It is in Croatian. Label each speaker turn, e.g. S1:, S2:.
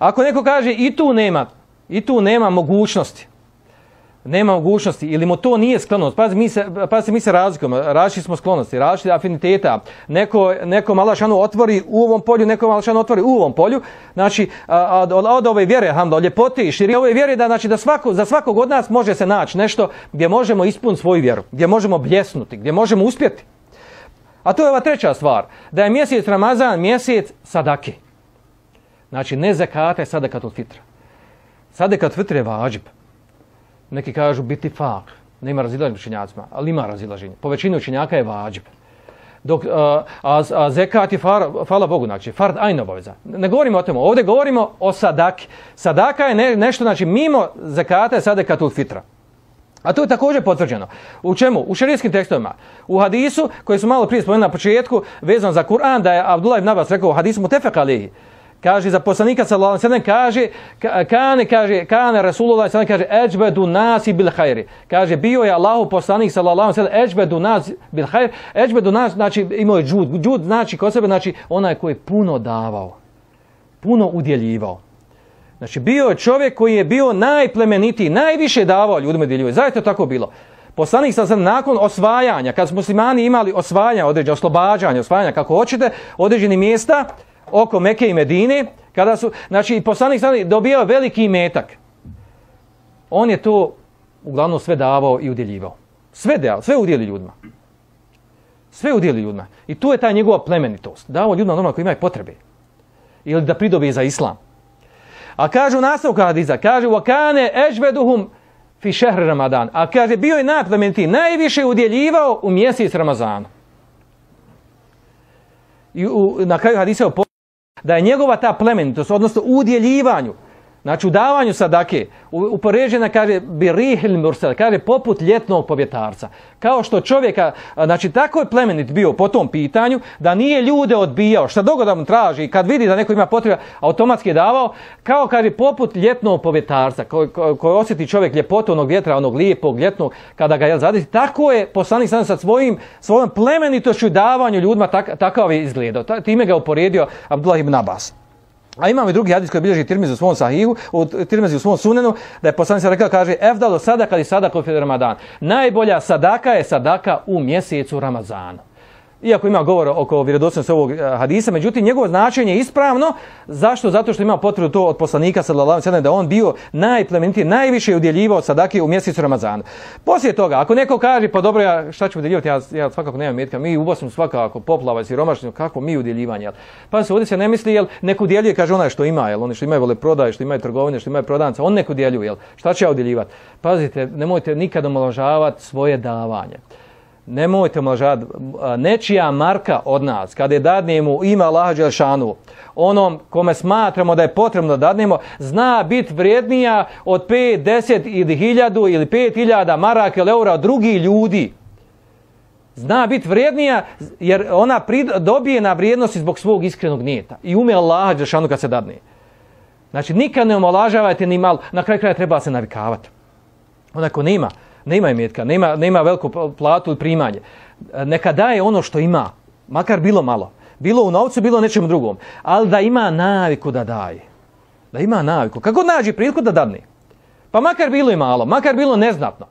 S1: Ako neko kaže i tu nema, i tu nema mogućnosti, nema mogućnosti ili mu to nije sklonost. Pazi, mi se, pazi, mi se razlikujemo, različiti smo sklonosti, različiti afiniteta. Neko, neko malašanu otvori u ovom polju, neko malašanu otvori u ovom polju. Znači, od, od ove vjere, hamdo, od ljepote i širine ove vjere, da, znači, da svako, za svakog od nas može se naći nešto gdje možemo ispuniti svoju vjeru, gdje možemo bljesnuti, gdje možemo uspjeti. A to je ova treća stvar, da je mjesec Ramazan mjesec sadake. Znači, ne zakate sadakatul fitra. Sadakatul fitra je vađib. Neki kažu biti fak. Nema razilaženja učenjacima, ali ima razilaženje. Po većini učenjaka je vađib. Dok, a, a, a zekat je, far, hvala Bogu, znači, fard ajn obaveza. Ne govorimo o tome, ovdje govorimo o sadaki. Sadaka je ne, nešto, znači, mimo zekata je sadakatul fitra. A to je također potvrđeno. U čemu? U šerijskim tekstovima. U hadisu, koji su malo prije spomenuli na početku, vezano za Kur'an, da je Abdullah ibn Abbas rekao u hadisu alihi. Kaže za poslanika sallallahu alejhi kaže kane kaže kane Rasulullah sallallahu kaže ejbedu nasi bil khairi. Kaže bio je Allahu poslanik sallallahu alejhi ve ejbedu nas bil khair. Ejbedu nas znači imao je džud. Džud znači kod sebe znači onaj koji je puno davao. Puno udjeljivao. Znači bio je čovjek koji je bio najplemenitiji, najviše davao ljudima djeljuje. Zaista tako bilo. Poslanik sam nakon osvajanja, kad su muslimani imali osvajanja, određenje oslobađanja, osvajanja kako hoćete, određeni mjesta oko Meke i Medine, kada su, znači poslanik sam dobijao veliki metak. On je to uglavnom sve davao i udjeljivao. Sve dao, sve udjeli ljudima. Sve udjeli ljudima. I tu je ta njegova plemenitost. Dao ljudima normalno koji imaju potrebe. Ili da pridobije za islam. A kažu nastavka hadisa, kaže wakane ejveduhum fi šehr Ramadan. A kaže bio je najplemenitiji, najviše udjeljivao u mjesec Ramazana. I u, na kraju hadisa da je njegova ta plemenitost, odnosno udjeljivanju, Znači u davanju sadake upoređena kaže birihil mursal, kaže poput ljetnog povjetarca. Kao što čovjeka, znači tako je plemenit bio po tom pitanju da nije ljude odbijao, šta dogo da mu traži kad vidi da neko ima potreba, automatski je davao, kao kaže poput ljetnog povjetarca koji ko, ko osjeti čovjek ljepotu onog vjetra, onog lijepog ljetnog kada ga je zadesi. Tako je poslanik sam sa svojim, svojom plemenitošću davanju ljudima tak, takav je izgledao. Time ga uporedio Abdullah ibn Abbas. A imamo i drugi hadis koji bilježi Tirmizi u svom sahihu, u Tirmizi u svom sunenu, da je poslanik rekao, kaže, efdalo sadaka ili sadaka u Ramadan. Najbolja sadaka je sadaka u mjesecu Ramazana iako ima govor oko vjerodostojnosti ovog eh, hadisa, međutim njegovo značenje je ispravno. Zašto? Zato što ima potrebu to od poslanika sallallahu alejhi da on bio najplemenitiji, najviše udjeljivao sadake u mjesecu Ramazana. Poslije toga, ako neko kaže pa dobro ja šta ću udjeljivati, ja, ja svakako nemam metka, mi u Bosnu svakako poplava siromašni, kako mi udjeljivanje. Pa se ovdje se ne misli jel neko udjeljuje kaže onaj što ima, jel oni što imaju vole prodaje, što imaju trgovine, što imaju prodavnice, on neko udjeljuje, jel šta će ja udjeljivati? Pazite, nemojte nikada omalovažavati svoje davanje nemojte omlažavati, nečija marka od nas, kada je dadnemo ima Allaha Đelšanu, onom kome smatramo da je potrebno da dadnemo, zna biti vrijednija od 5, 10 ili 1000 ili 5000 maraka ili eura od drugih ljudi. Zna biti vrijednija jer ona dobije na vrijednosti zbog svog iskrenog nijeta. I ume Allaha Đelšanu kad se dadne. Znači nikad ne omalažavajte ni malo, na kraju kraja treba se navikavati. Onako nema, nema imetka, nema, veliku platu i primanje. Neka daje ono što ima, makar bilo malo. Bilo u novcu, bilo nečem drugom. Ali da ima naviku da daje. Da ima naviku. Kako nađi priliku da dadne? Pa makar bilo i malo, makar bilo neznatno.